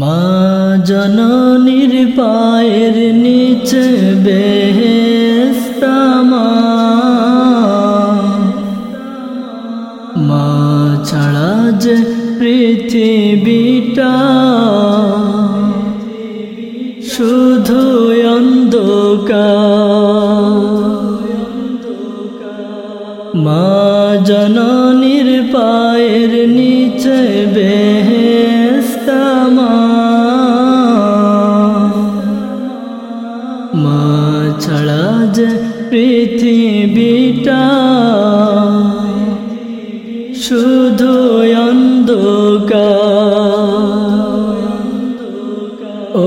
মা জননীর পায়ের নিচে বেহেস্তামা মা। ছাড়া যে পৃথিবীটা শুধু মা জননীর পায়ের নিচে বেহেস্তামা পৃথিবীটা। শুধু অন্ধকার। ও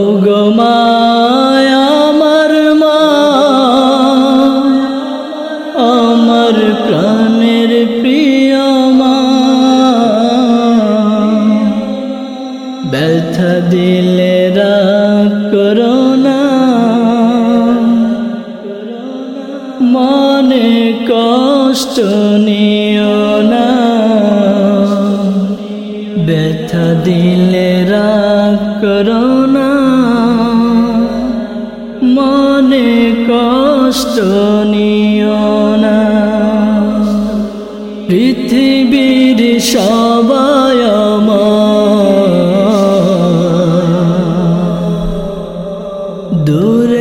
আমার মা আমার প্রাণের প্রিয় মা ব্যথা দিলে মনে কষ্ট নিও না। ব্যথা দিলে রাগ করোনা মনে কষ্ট নিও না। পৃথিবীর সবাই দূরে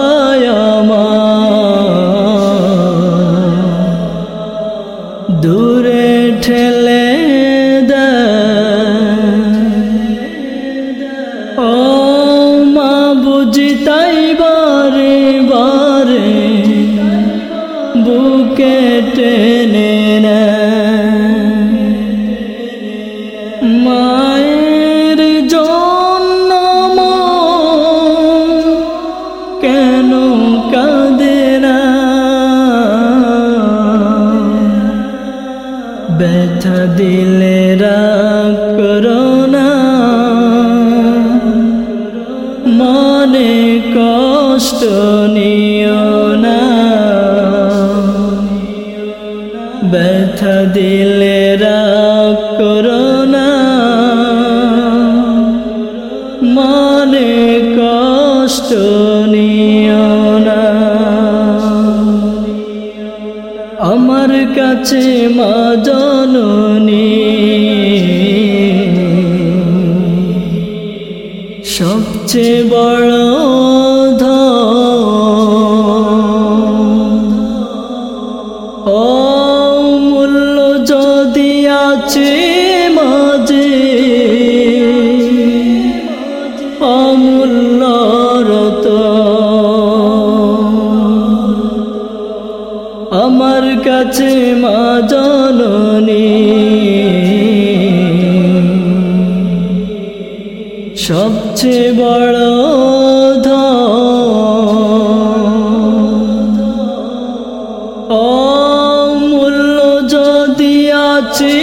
সবাই দূরে ঠেলে মা তাই বারে বারে বুকে টেনে ব্যথা দিলে রাগ মনে কষ্ট নিও না। ব্যথা দিলে রাগ না। মনে কষ্ট নিও না। আমার কাছে মা সবচেয়ে বড় যদি আছে মাঝে অমূল্য রত। আমার কাছে সবচেয়ে বড় অমূল্য যদি আছে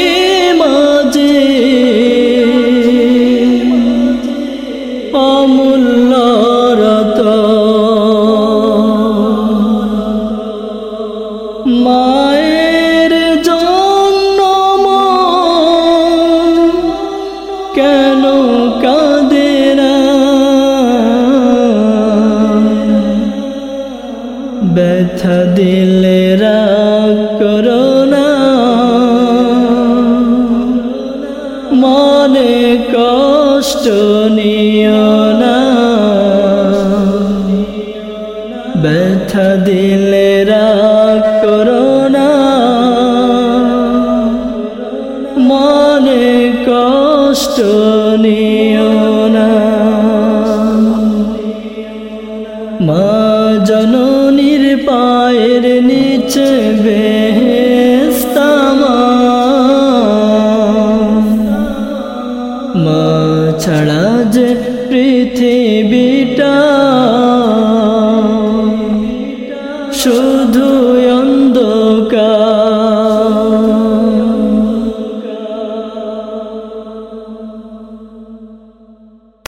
ব্যথা দিলে রাগ করো না। মনে কষ্ট নিও না। ব্যথা দিলে রাগ করো না। মনে কষ্ট নিও না। মা জন এর নিচে বেহেস্তামা পৃথিবীটা শুধু অন্ধ